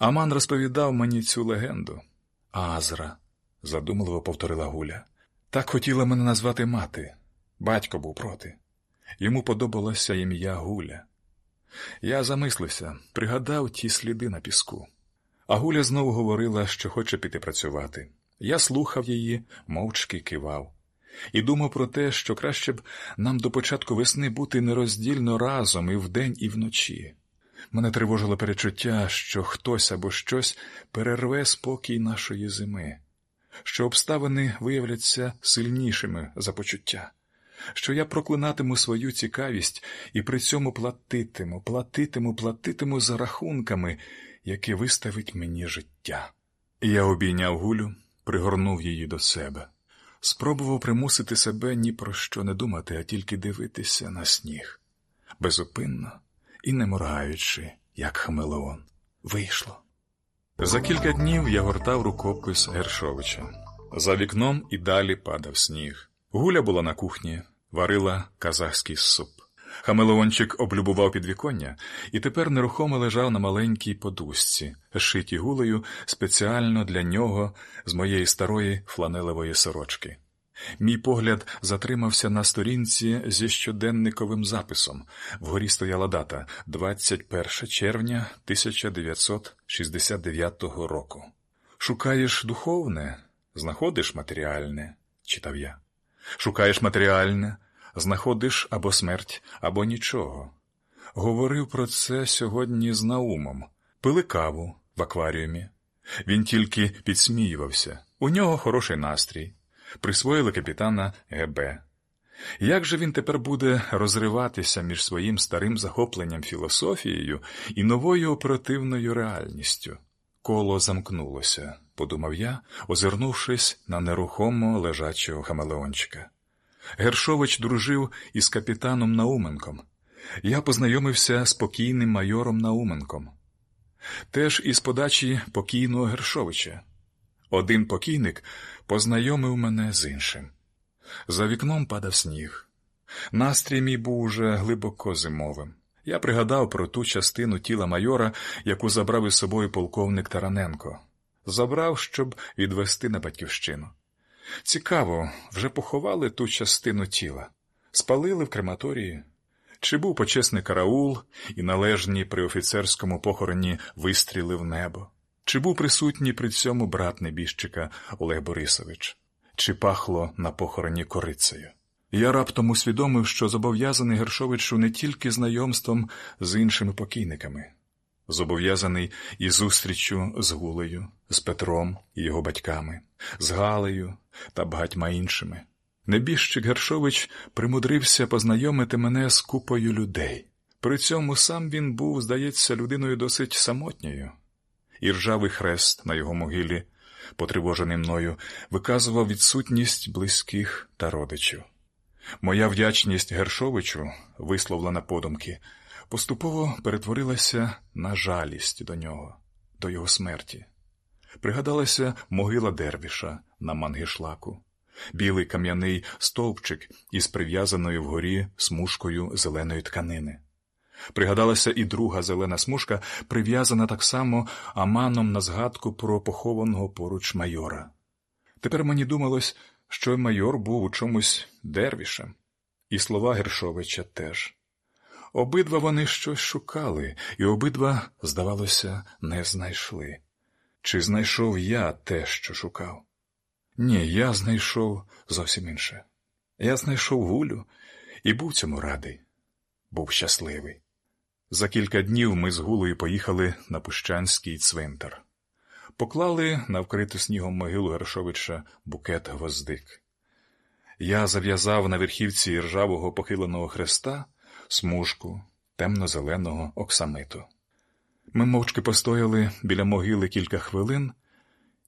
Аман розповідав мені цю легенду. Азра, задумливо повторила Гуля. Так хотіла мене назвати мати. Батько був проти. Йому подобалося ім'я Гуля. Я замислився, пригадав ті сліди на піску. А Гуля знову говорила, що хоче піти працювати. Я слухав її, мовчки кивав, і думав про те, що краще б нам до початку весни бути нероздільно разом і вдень, і вночі. Мене тривожило перечуття, що хтось або щось перерве спокій нашої зими, що обставини виявляться сильнішими за почуття, що я проклинатиму свою цікавість і при цьому платитиму, платитиму, платитиму за рахунками, які виставить мені життя. Я обійняв гулю, пригорнув її до себе, спробував примусити себе ні про що не думати, а тільки дивитися на сніг, безупинно і не моргаючи, як хамелеон. Вийшло. За кілька днів я гортав рукопис Гершовича. За вікном і далі падав сніг. Гуля була на кухні, варила казахський суп. Хамелеончик облюбував підвіконня і тепер нерухомо лежав на маленькій подушці, шитій гулею спеціально для нього з моєї старої фланелевої сорочки. Мій погляд затримався на сторінці зі щоденниковим записом. Вгорі стояла дата 21 червня 1969 року. Шукаєш духовне, знаходиш матеріальне, читав я. Шукаєш матеріальне, знаходиш або смерть, або нічого. Говорив про це сьогодні з Наумом, пили каву в акваріумі. Він тільки підсміювався. У нього хороший настрій. Присвоїли капітана ГБ. Як же він тепер буде розриватися між своїм старим захопленням філософією і новою оперативною реальністю? Коло замкнулося, подумав я, озирнувшись на нерухомо лежачого хамелеончика. Гершович дружив із капітаном Науменком. Я познайомився з покійним майором Науменком, теж із подачі покійного Гершовича. Один покійник познайомив мене з іншим. За вікном падав сніг. Настрій мій був уже глибоко зимовим. Я пригадав про ту частину тіла майора, яку забрав із собою полковник Тараненко. Забрав, щоб відвести на батьківщину. Цікаво, вже поховали ту частину тіла, спалили в крематорії. Чи був почесний караул і належні при офіцерському похороні вистріли в небо? Чи був присутній при цьому брат небіжчика Олег Борисович, чи пахло на похороні корицею? Я раптом усвідомив, що зобов'язаний Гершовичу не тільки знайомством з іншими покійниками, зобов'язаний і зустрічю з Гулею, з Петром і його батьками, з Галею та багатьма іншими. Небіжчик Гершович примудрився познайомити мене з купою людей. При цьому сам він був, здається, людиною досить самотньою і ржавий хрест на його могилі, потривожений мною, виказував відсутність близьких та родичів. Моя вдячність Гершовичу, висловлена подумки, поступово перетворилася на жалість до нього, до його смерті. Пригадалася могила Дервіша на мангішлаку, білий кам'яний стовпчик із прив'язаною вгорі смужкою зеленої тканини. Пригадалася і друга зелена смужка, прив'язана так само аманом на згадку про похованого поруч майора. Тепер мені думалось, що майор був у чомусь дервішем, і слова Гершовича теж. Обидва вони щось шукали, і обидва, здавалося, не знайшли. Чи знайшов я те, що шукав? Ні, я знайшов зовсім інше. Я знайшов гулю і був цьому радий, був щасливий. За кілька днів ми з Гулою поїхали на Пущанський цвинтар. Поклали на вкриту снігом могилу Гершовича букет гвоздик. Я зав'язав на верхівці ржавого похиленого хреста смужку темно-зеленого оксамиту. Ми мовчки постояли біля могили кілька хвилин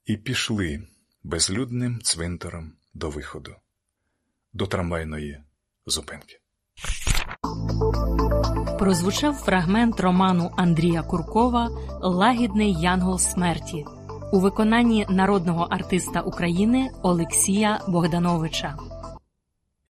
і пішли безлюдним цвинтаром до виходу, до трамвайної зупинки. Прозвучав фрагмент роману Андрія Куркова Лагідний Янгол смерті у виконанні народного артиста України Олексія Богдановича.